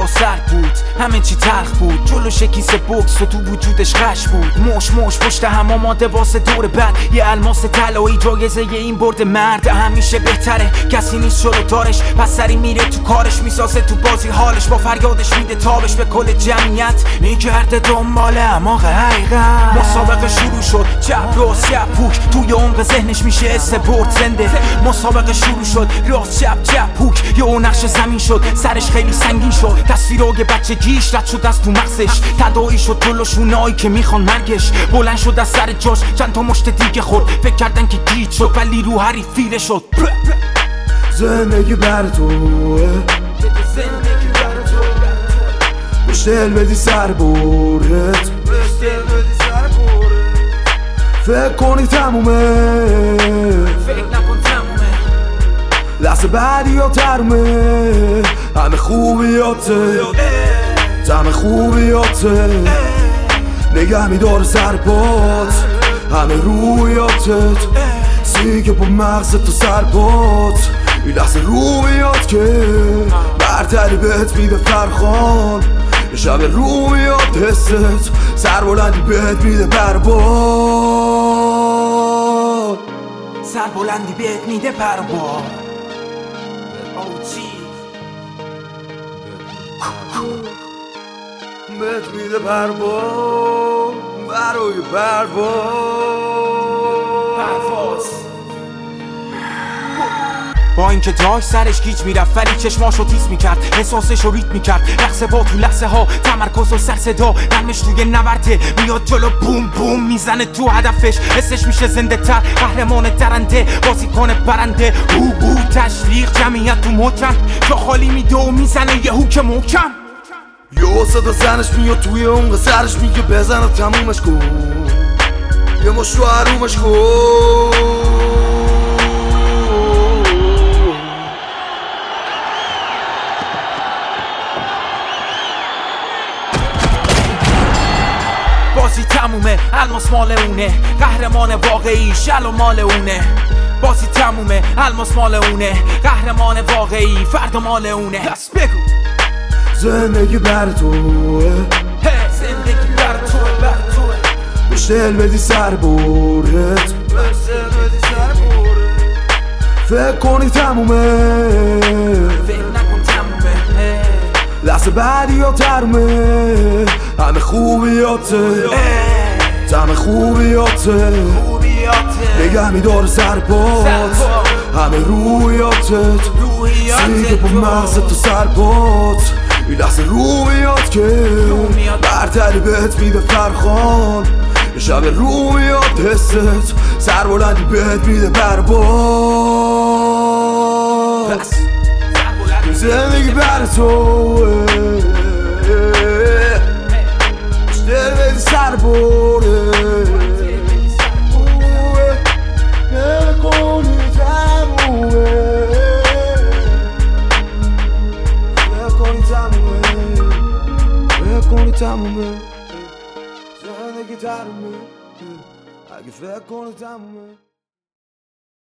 هوا سرد بود همه چی تلخ بود. جلوش کیسه بوکس و تو وجودش خش بود. موش موش پشت هم آماده واسه دور بعد یه الماس طلایی جایزه این برد مرد. همیشه بهتره. کسی نیست شروع دارش. پس سری میره تو کارش می‌سازه تو بازی حالش. با فریادش میده تابش به کل جمعیت. میگرده دنبال اماق حقیقت. مسابقه شروع شد. چپ راست چپ پوک. توی عمق ذهنش میشه اس برد زنده. مسابقه شروع شد. راست چپ چپ پوک. یه نقش زمین شد. سرش خیلی سنگین شد. تصویرای بچه گیش رد شد از تو مغزش. تدایی شد جلو که می‌خوان مرگش. بلند شد از سر جاش چند تا مشت دیگه خورد. فکر کردن که گیت شد ولی رو هری فیره شد. زندگی بر توه. بهش دل بدی سر بورت فکر کنی تمومه. فکر نکن تمومه. لحظه بعدی یا ترمه همه خوبیاته همه خوبیاته نگه میدار سربات همه رویاتت سیگه با مغزت تو سربات این لحظه رو میاد که برتری بهت میده فرخان یه شب رو میاد حست سر بلندی بهت میده برباد سر بلندی بهت میده برباد بهت میده برباد برای پرواز با اینکه داش سرش گیج می‌رفت ولی چشماشو تیز می‌کرد رو ریت می‌کرد. لحظه با تو لحظه ها تمرکز و سر صدا نمش روی نورده میاد جلو بوم بوم می‌زنه تو هدفش. حسش میشه زنده تر قهرمان درنده بازی کنه برنده. او او تشویق جمعیت تو محکم. جا خالی میده و می‌زنه یه هوک محکم. یه صدا زنش میاد توی اون سرش میگه بزن تمومش کن. یه مش رو حرومش کن. بازی تمومه الماس مال اونه. قهرمان واقعی شل و مال اونه. بازی تمومه الماس مال اونه. قهرمان واقعی فرد مال اونه. پس بگو. زندگی بر توه. زندگی بر توه بر توه. بهش دل بدی سر بورت فکر کنی تمومه. فکر نکن تمومه. لحظه بعدی یا ترمه. خوبیاته همه خوبیاته نگه میدار سربات همه رویاتت سیگه با مغزت تو سربات این لحظه رو میاد که. برتری بهت میده فرخان. یه شب رو میاد حست. سر بلندی بهت میده برباد. زندگی بر تو بدی سر بره نکنی تمومه نکنی تمومه نکنی تمومه زندگی